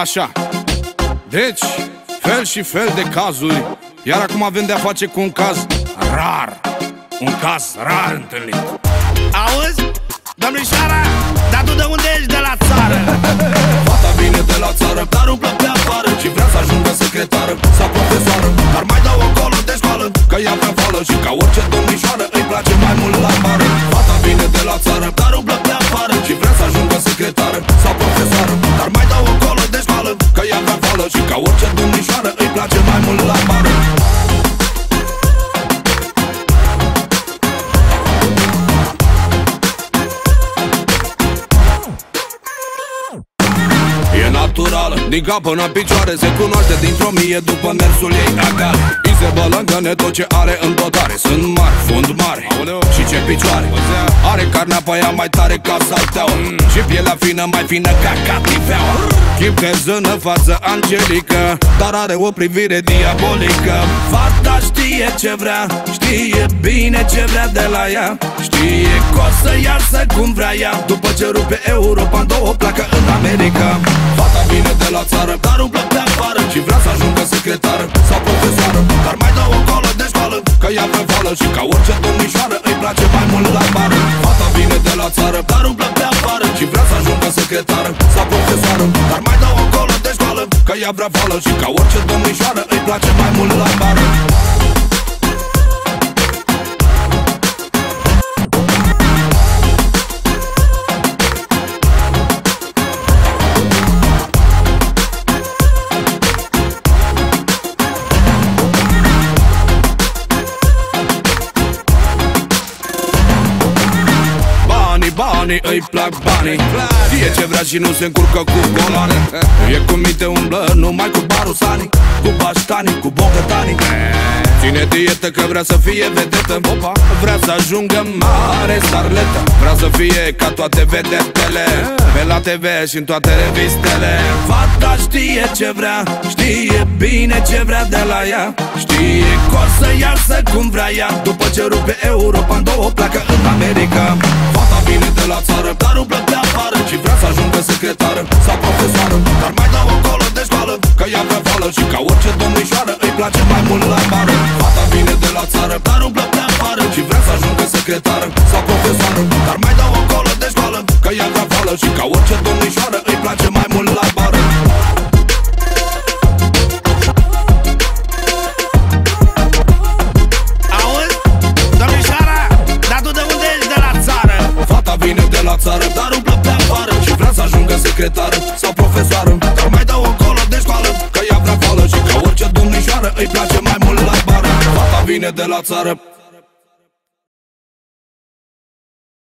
Așa. Deci, fel și fel de cazuri. Iar acum avem de-a face cu un caz rar. Un caz rar întâlnit. Auzi? Domnișoara, dar tu de unde ești de la țară? Fata vine de la țară, dar umblă pe afară. Și vrea să ajungă secretară sau profesoară Dar mai dau acolo de școală, că ea prea fală. Și ca orice din cap până în picioare Se cunoaște dintr-o mie după mersul ei. Acar Îi se bălângăne tot ce are în dotare Sunt mari, fund mare și ce picioare. Are carnea pe ea mai tare ca salteaua. Și pielea fină mai fină ca catifeaua Chip de zână, față angelică Dar are o privire diabolică. Fata știe ce vrea Știe bine ce vrea de la ea. Știe că o să iasă cum vrea ea După ce rupe Europa în două pleacă în America. Fata vine de la țară, dar umblă pe afară. Și vrea să ajungă secretară sau profesoară. Dar mai dau acolo de școală, că ea pe vală Și ca orice domnișoară îi place mai mult la bară. Fata vine de la țară, dar umblă pe afară. Și vrea să ajungă secretară sau profesoară. Dar mai dau acolo de școală, că ea vrea vală Și ca orice domnișoară îi place mai mult la bară Banii, banii, îi plac banii. Știe ce vrea și nu se încurcă cu golane E cu minte umblă numai cu barusani Cu baștani, cu bogătani Ține dietă că vrea să fie vedetă. Opa. Vrea să ajungă mare starletă. Vrea să fie ca toate vedetele Pe la TV și în toate revistele. Fata știe ce vrea Știe bine ce vrea de la ea. Știe că o să iasă cum vrea ea. După ce rupe Europa în două pleacă în America. Fata vine de la țară, dar umblă pe afară Și vrea să ajungă secretară. Sau profesoară Dar mai dau acolo de școală, că ea vrea vală Și ca orice domnișoară îi place mai mult la bară. Fata vine de la țară, dar umblă pe afară Și vrea să ajungă secretară. Sau profesoară Dar mai dau acolo de școală, că ea vrea vală Și ca orice domnișoară secretară sau profesoară Dar mai dau acolo de școală, că ea vrea fală Și ca orice domnișoară îi place mai mult la bară. Fata vine de la țară